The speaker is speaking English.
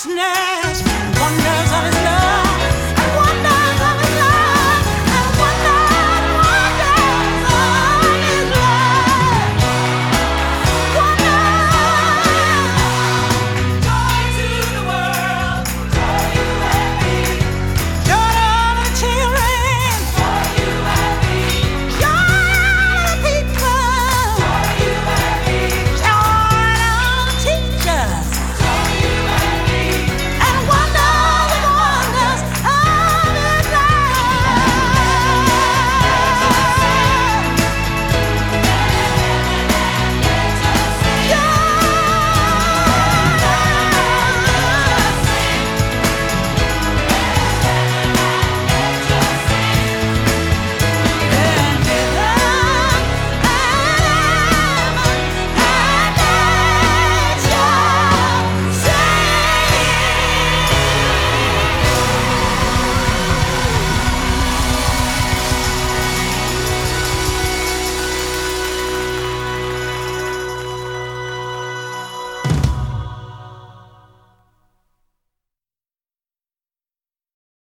freshness.